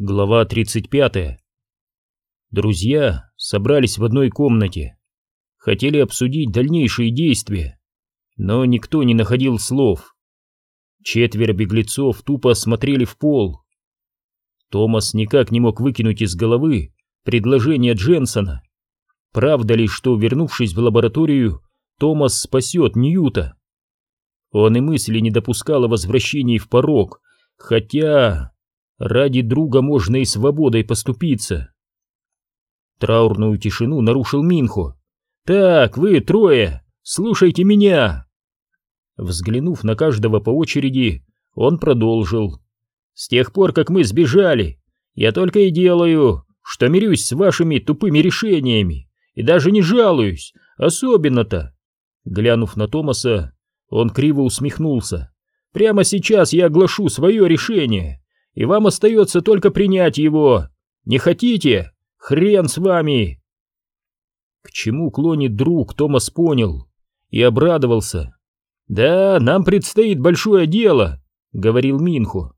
Глава 35. Друзья собрались в одной комнате. Хотели обсудить дальнейшие действия, но никто не находил слов. Четверо беглецов тупо смотрели в пол. Томас никак не мог выкинуть из головы предложение Дженсона. Правда ли, что, вернувшись в лабораторию, Томас спасет Ньюта? Он и мысли не допускал о возвращении в порог, хотя... Ради друга можно и свободой поступиться. Траурную тишину нарушил Минхо. «Так, вы трое, слушайте меня!» Взглянув на каждого по очереди, он продолжил. «С тех пор, как мы сбежали, я только и делаю, что мирюсь с вашими тупыми решениями, и даже не жалуюсь, особенно-то!» Глянув на Томаса, он криво усмехнулся. «Прямо сейчас я оглашу свое решение, и вам остается только принять его. Не хотите? Хрен с вами!» К чему клонит друг, Томас понял и обрадовался. «Да, нам предстоит большое дело», — говорил Минху.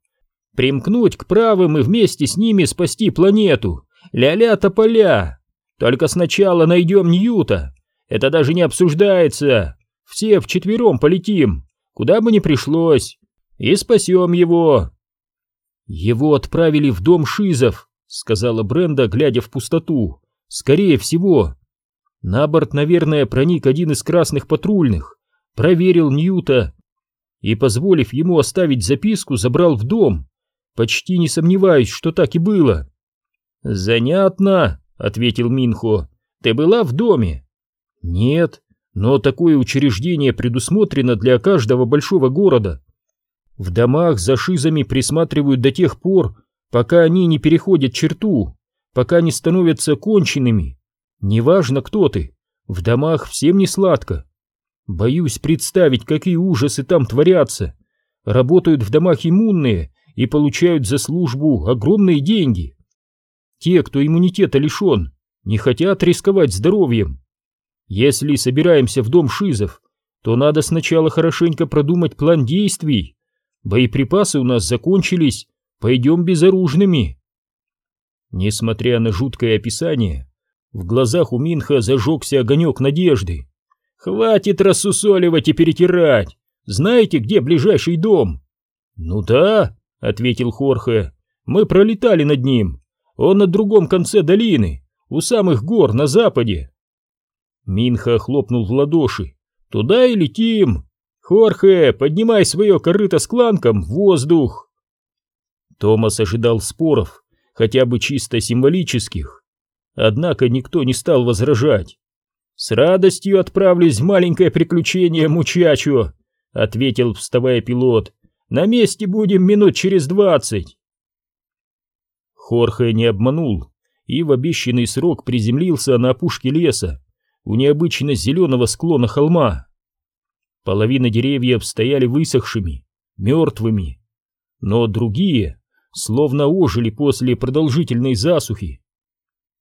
«Примкнуть к правым и вместе с ними спасти планету. Ля-ля тополя. Только сначала найдем Ньюта. Это даже не обсуждается. Все вчетвером полетим, куда бы ни пришлось, и спасем его. «Его отправили в дом Шизов», — сказала Бренда, глядя в пустоту. «Скорее всего. На борт, наверное, проник один из красных патрульных, проверил Ньюта и, позволив ему оставить записку, забрал в дом. Почти не сомневаюсь, что так и было». «Занятно», — ответил Минхо. «Ты была в доме?» «Нет, но такое учреждение предусмотрено для каждого большого города. В домах за шизами присматривают до тех пор, пока они не переходят черту, пока не становятся конченными. Неважно, кто ты, в домах всем не сладко. Боюсь представить, какие ужасы там творятся. Работают в домах иммунные и получают за службу огромные деньги. Те, кто иммунитета лишен, не хотят рисковать здоровьем. Если собираемся в дом шизов, то надо сначала хорошенько продумать план действий. Боеприпасы у нас закончились, пойдем безоружными. Несмотря на жуткое описание, в глазах у Минха зажегся огонек надежды. «Хватит рассусоливать и перетирать! Знаете, где ближайший дом?» «Ну да», — ответил Хорхе, — «мы пролетали над ним. Он на другом конце долины, у самых гор на западе». Минха хлопнул в ладоши. «Туда и летим!» «Хорхе, поднимай свое корыто с кланком в воздух!» Томас ожидал споров, хотя бы чисто символических. Однако никто не стал возражать. «С радостью отправлюсь в маленькое приключение, мучачо!» — ответил, вставая пилот. «На месте будем минут через двадцать!» Хорхе не обманул и в обещанный срок приземлился на опушке леса у необычно зеленого склона холма. Половина деревьев стояли высохшими, мертвыми, но другие словно ожили после продолжительной засухи.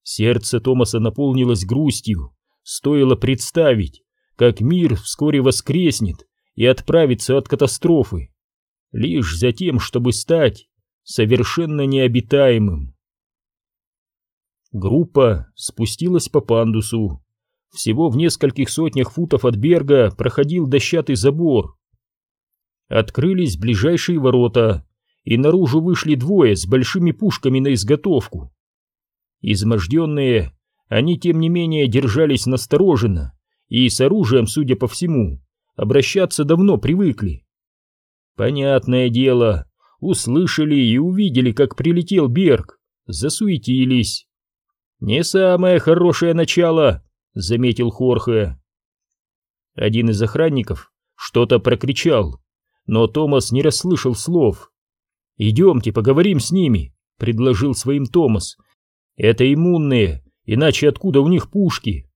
Сердце Томаса наполнилось грустью, стоило представить, как мир вскоре воскреснет и отправится от катастрофы, лишь за тем, чтобы стать совершенно необитаемым. Группа спустилась по пандусу, всего в нескольких сотнях футов от берга проходил дощатый забор. Открылись ближайшие ворота, и наружу вышли двое с большими пушками на изготовку. Изможденные, они тем не менее держались настороженно и с оружием, судя по всему, обращаться давно привыкли. Понятное дело, услышали и увидели, как прилетел Берг, засуетились. Не самое хорошее начало — заметил Хорхе. Один из охранников что-то прокричал, но Томас не расслышал слов. «Идемте, поговорим с ними», — предложил своим Томас. «Это иммунные, иначе откуда у них пушки?»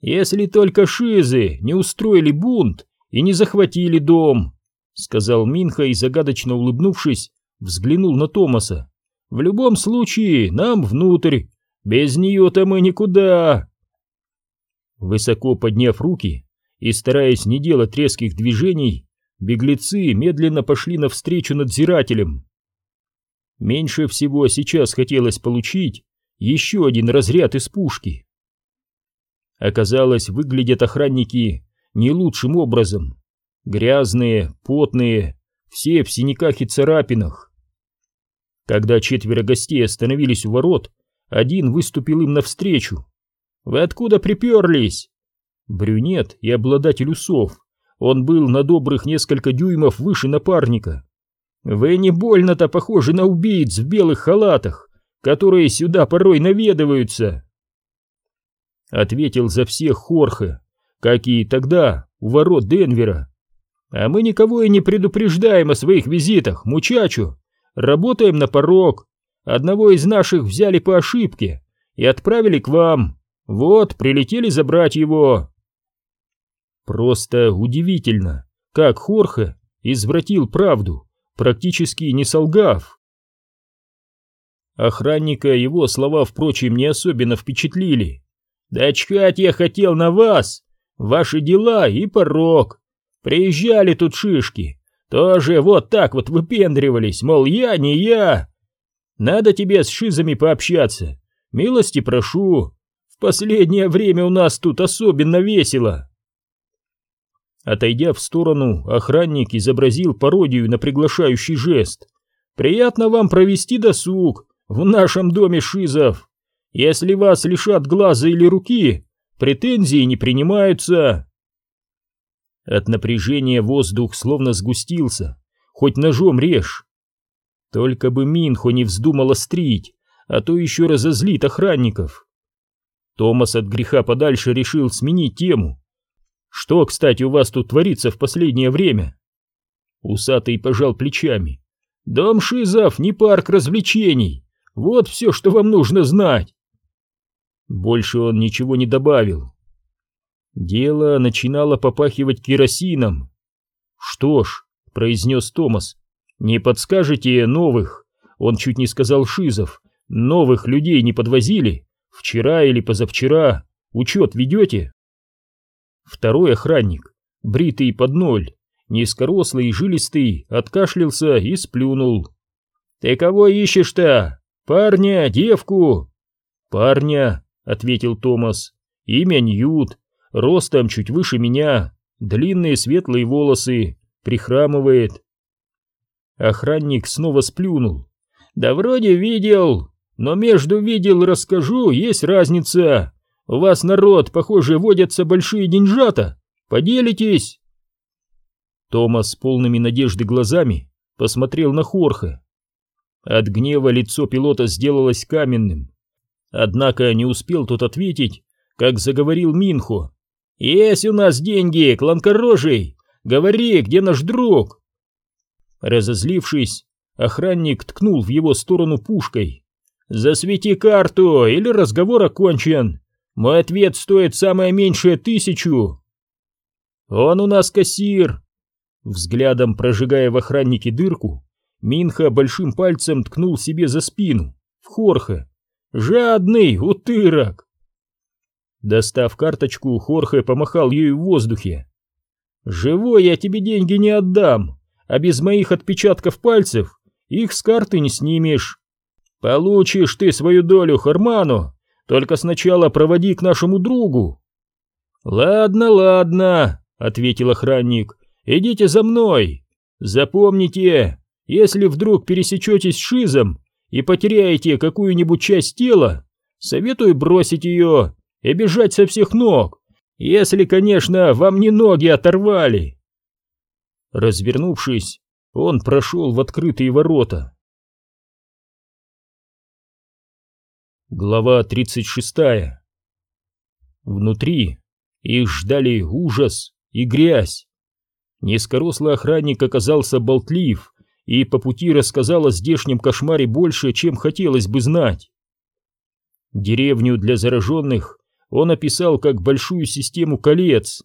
«Если только шизы не устроили бунт и не захватили дом», — сказал Минха и, загадочно улыбнувшись, взглянул на Томаса. «В любом случае, нам внутрь. Без нее-то мы никуда». Высоко подняв руки и стараясь не делать резких движений, беглецы медленно пошли навстречу надзирателям. Меньше всего сейчас хотелось получить еще один разряд из пушки. Оказалось, выглядят охранники не лучшим образом. Грязные, потные, все в синяках и царапинах. Когда четверо гостей остановились у ворот, один выступил им навстречу. «Вы откуда приперлись?» Брюнет и обладатель усов. Он был на добрых несколько дюймов выше напарника. «Вы не больно-то похожи на убийц в белых халатах, которые сюда порой наведываются!» Ответил за всех Хорхе, как и тогда у ворот Денвера. «А мы никого и не предупреждаем о своих визитах, мучачу. Работаем на порог. Одного из наших взяли по ошибке и отправили к вам. Вот, прилетели забрать его». Просто удивительно, как Хорхе извратил правду, практически не солгав. Охранника его слова, впрочем, не особенно впечатлили. «Да чхать я хотел на вас! Ваши дела и порог! Приезжали тут шишки, тоже вот так вот выпендривались, мол, я не я! Надо тебе с шизами пообщаться, милости прошу, последнее время у нас тут особенно весело!» Отойдя в сторону, охранник изобразил пародию на приглашающий жест. «Приятно вам провести досуг в нашем доме шизов. Если вас лишат глаза или руки, претензии не принимаются». От напряжения воздух словно сгустился, хоть ножом режь. Только бы Минхо не вздумал острить, а то еще разозлит охранников. Томас от греха подальше решил сменить тему что, кстати, у вас тут творится в последнее время? Усатый пожал плечами. Дом Шизов не парк развлечений. Вот все, что вам нужно знать. Больше он ничего не добавил. Дело начинало попахивать керосином. Что ж, произнес Томас, не подскажете новых, он чуть не сказал Шизов, новых людей не подвозили? Вчера или позавчера учет ведете? Второй охранник, бритый под ноль, низкорослый и жилистый, откашлялся и сплюнул. «Ты кого ищешь-то? Парня, девку?» «Парня», — ответил Томас. «Имя Ньют, ростом чуть выше меня, длинные светлые волосы, прихрамывает». Охранник снова сплюнул. «Да вроде видел, но между видел расскажу, есть разница. У вас, народ, похоже, водятся большие деньжата. Поделитесь!» Томас с полными надежды глазами посмотрел на Хорха. От гнева лицо пилота сделалось каменным. Однако не успел тот ответить, как заговорил Минхо. «Есть у нас деньги, кланкорожий! Говори, где наш друг?» Разозлившись, охранник ткнул в его сторону пушкой. «Засвети карту, или разговор окончен!» Мой ответ стоит самое меньшее тысячу. Он у нас кассир. Взглядом прожигая в охраннике дырку, Минха большим пальцем ткнул себе за спину, в Хорха. Жадный утырок. Достав карточку, Хорхе помахал ею в воздухе. «Живой я тебе деньги не отдам, а без моих отпечатков пальцев их с карты не снимешь. Получишь ты свою долю, Харману, только сначала проводи к нашему другу. Ладно, ладно, ответил охранник. Идите за мной. Запомните, если вдруг пересечетесь с Шизом и потеряете какую-нибудь часть тела, советую бросить ее и бежать со всех ног, если, конечно, вам не ноги оторвали. Развернувшись, он прошел в открытые ворота. Глава 36 Внутри их ждали ужас и грязь. Низкорослый охранник оказался болтлив и по пути рассказал о здешнем кошмаре больше, чем хотелось бы знать. Деревню для зараженных он описал как большую систему колец.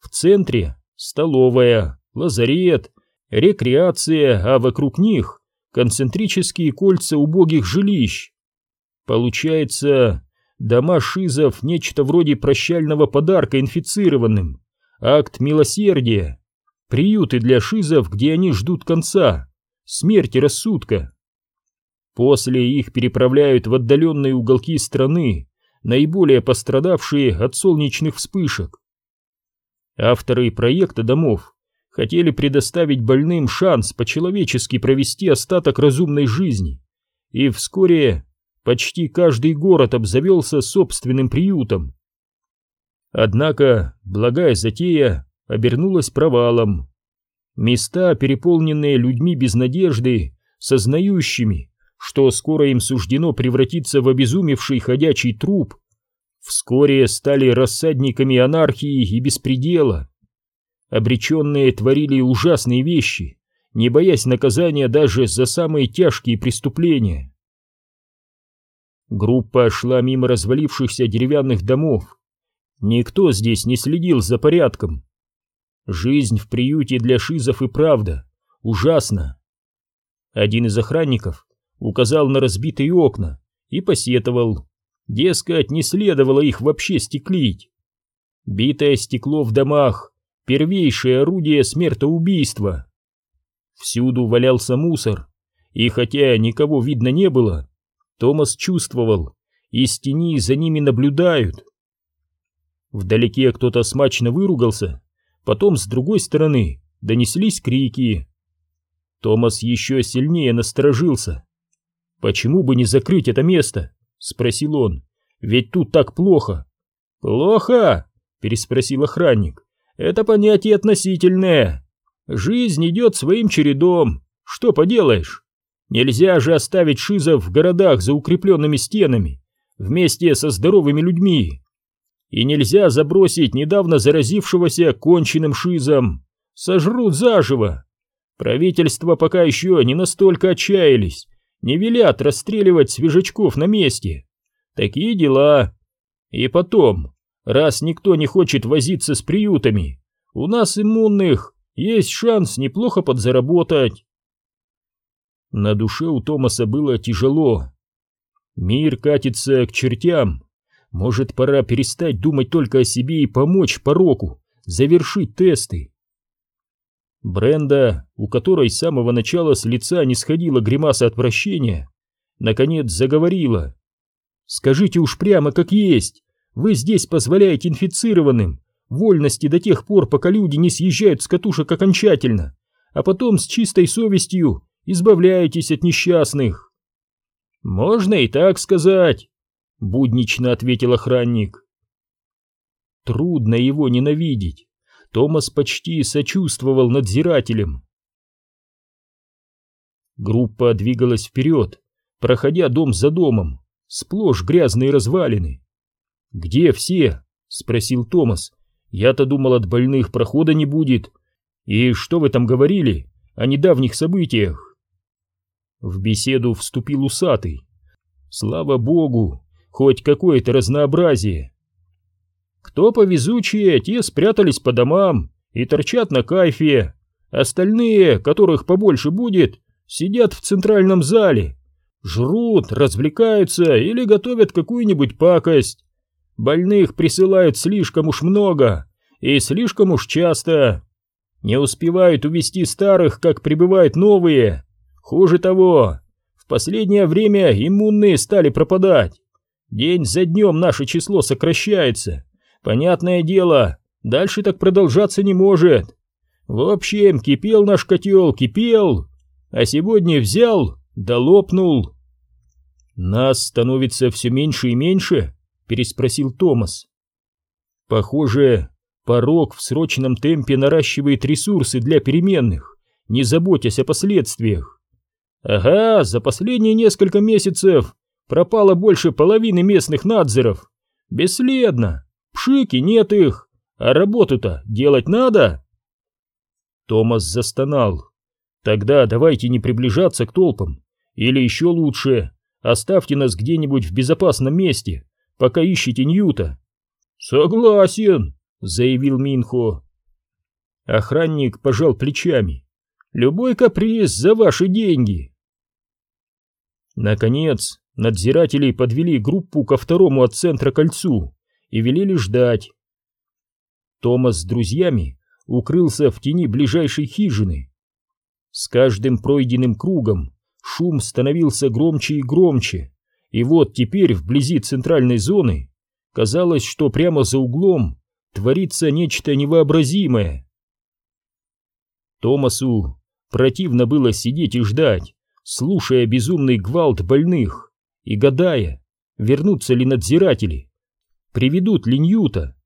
В центре столовая, лазарет, рекреация, а вокруг них концентрические кольца убогих жилищ. Получается, дома шизов нечто вроде прощального подарка инфицированным, акт милосердия, приюты для шизов, где они ждут конца, смерти рассудка. После их переправляют в отдаленные уголки страны, наиболее пострадавшие от солнечных вспышек. Авторы проекта домов хотели предоставить больным шанс по-человечески провести остаток разумной жизни, и вскоре почти каждый город обзавелся собственным приютом. Однако благая затея обернулась провалом. Места, переполненные людьми без надежды, сознающими, что скоро им суждено превратиться в обезумевший ходячий труп, вскоре стали рассадниками анархии и беспредела. Обреченные творили ужасные вещи, не боясь наказания даже за самые тяжкие преступления. Группа шла мимо развалившихся деревянных домов. Никто здесь не следил за порядком. Жизнь в приюте для шизов и правда ужасна. Один из охранников указал на разбитые окна и посетовал. Дескать, не следовало их вообще стеклить. Битое стекло в домах — первейшее орудие смертоубийства. Всюду валялся мусор, и хотя никого видно не было, Томас чувствовал, из тени за ними наблюдают. Вдалеке кто-то смачно выругался, потом с другой стороны донеслись крики. Томас еще сильнее насторожился. «Почему бы не закрыть это место?» — спросил он. «Ведь тут так плохо». «Плохо?» — переспросил охранник. «Это понятие относительное. Жизнь идет своим чередом. Что поделаешь? Нельзя же оставить шизов в городах за укрепленными стенами, вместе со здоровыми людьми. И нельзя забросить недавно заразившегося конченным шизом. Сожрут заживо. Правительство пока еще не настолько отчаялись, не велят расстреливать свежачков на месте. Такие дела. И потом, раз никто не хочет возиться с приютами, у нас иммунных есть шанс неплохо подзаработать. На душе у Томаса было тяжело. Мир катится к чертям. Может, пора перестать думать только о себе и помочь пороку, завершить тесты. Бренда, у которой с самого начала с лица не сходила гримаса отвращения, наконец заговорила. «Скажите уж прямо как есть, вы здесь позволяете инфицированным вольности до тех пор, пока люди не съезжают с катушек окончательно, а потом с чистой совестью избавляетесь от несчастных. Можно и так сказать, буднично ответил охранник. Трудно его ненавидеть. Томас почти сочувствовал надзирателям. Группа двигалась вперед, проходя дом за домом, сплошь грязные развалины. «Где все?» — спросил Томас, я-то думал, от больных прохода не будет. И что вы там говорили о недавних событиях? В беседу вступил усатый. Слава богу, хоть какое-то разнообразие. Кто повезучие, те спрятались по домам и торчат на кайфе. Остальные, которых побольше будет, сидят в центральном зале. Жрут, развлекаются или готовят какую-нибудь пакость. Больных присылают слишком уж много и слишком уж часто. Не успевают увести старых, как прибывают новые. Хуже того, в последнее время иммунные стали пропадать. День за днем наше число сокращается. Понятное дело, дальше так продолжаться не может. В общем, кипел наш котел, кипел, а сегодня взял да лопнул. Нас становится все меньше и меньше, переспросил Томас. Похоже, порог в срочном темпе наращивает ресурсы для переменных, не заботясь о последствиях. Ага, за последние несколько месяцев пропало больше половины местных надзоров. Бесследно. Пшики нет их. А работу-то делать надо? Томас застонал. Тогда давайте не приближаться к толпам. Или еще лучше, оставьте нас где-нибудь в безопасном месте пока ищете Ньюта. Согласен, заявил Минхо. Охранник пожал плечами. Любой каприз за ваши деньги. Наконец, надзиратели подвели группу ко второму от центра кольцу и велели ждать. Томас с друзьями укрылся в тени ближайшей хижины. С каждым пройденным кругом шум становился громче и громче, и вот теперь вблизи центральной зоны казалось, что прямо за углом творится нечто невообразимое. Томасу противно было сидеть и ждать, слушая безумный гвалт больных и гадая, вернутся ли надзиратели, приведут ли Ньюта.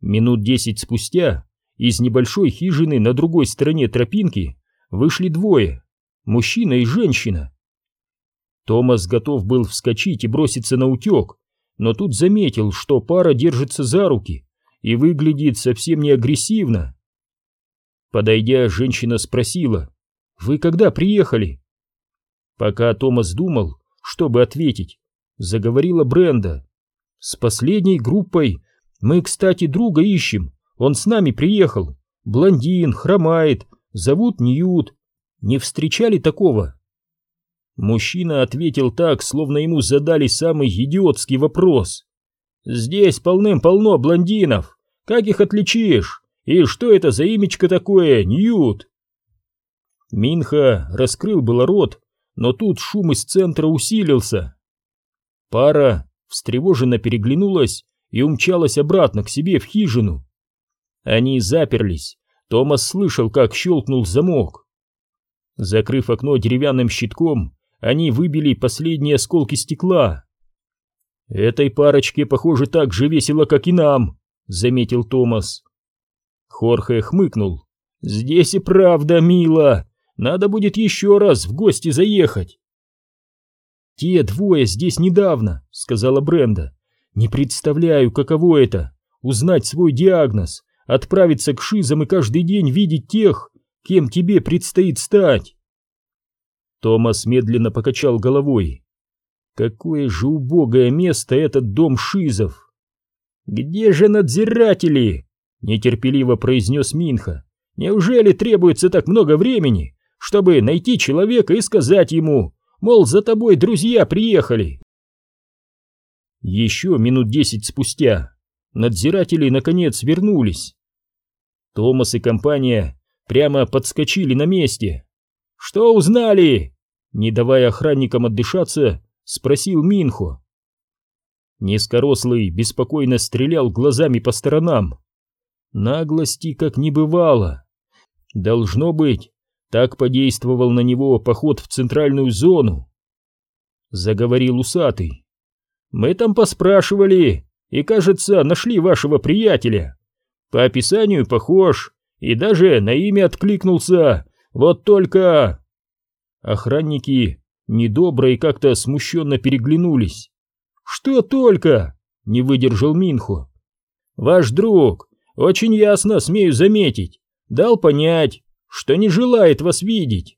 Минут десять спустя из небольшой хижины на другой стороне тропинки вышли двое, мужчина и женщина. Томас готов был вскочить и броситься на утек, но тут заметил, что пара держится за руки и выглядит совсем не агрессивно. Подойдя, женщина спросила, «Вы когда приехали?» Пока Томас думал, чтобы ответить, заговорила Бренда. «С последней группой мы, кстати, друга ищем, он с нами приехал. Блондин, хромает, зовут Ньют. Не встречали такого?» Мужчина ответил так, словно ему задали самый идиотский вопрос. «Здесь полным-полно блондинов. Как их отличишь? И что это за имечко такое, Ньют?» Минха раскрыл было рот, но тут шум из центра усилился. Пара встревоженно переглянулась и умчалась обратно к себе в хижину. Они заперлись. Томас слышал, как щелкнул замок. Закрыв окно деревянным щитком, они выбили последние осколки стекла. «Этой парочке, похоже, так же весело, как и нам», — заметил Томас. Хорхе хмыкнул. «Здесь и правда мило. Надо будет еще раз в гости заехать». «Те двое здесь недавно», — сказала Бренда. «Не представляю, каково это — узнать свой диагноз, отправиться к шизам и каждый день видеть тех, кем тебе предстоит стать». Томас медленно покачал головой. Какое же убогое место этот дом Шизов! Где же надзиратели? Нетерпеливо произнес Минха. Неужели требуется так много времени, чтобы найти человека и сказать ему, мол, за тобой друзья приехали? Еще минут десять спустя надзиратели наконец вернулись. Томас и компания прямо подскочили на месте. «Что узнали?» Не давая охранникам отдышаться, спросил Минхо. Низкорослый беспокойно стрелял глазами по сторонам. Наглости как не бывало. Должно быть, так подействовал на него поход в центральную зону. Заговорил усатый. Мы там поспрашивали и, кажется, нашли вашего приятеля. По описанию похож и даже на имя откликнулся. Вот только... Охранники недобро и как-то смущенно переглянулись. «Что только?» — не выдержал Минху. «Ваш друг, очень ясно, смею заметить, дал понять, что не желает вас видеть».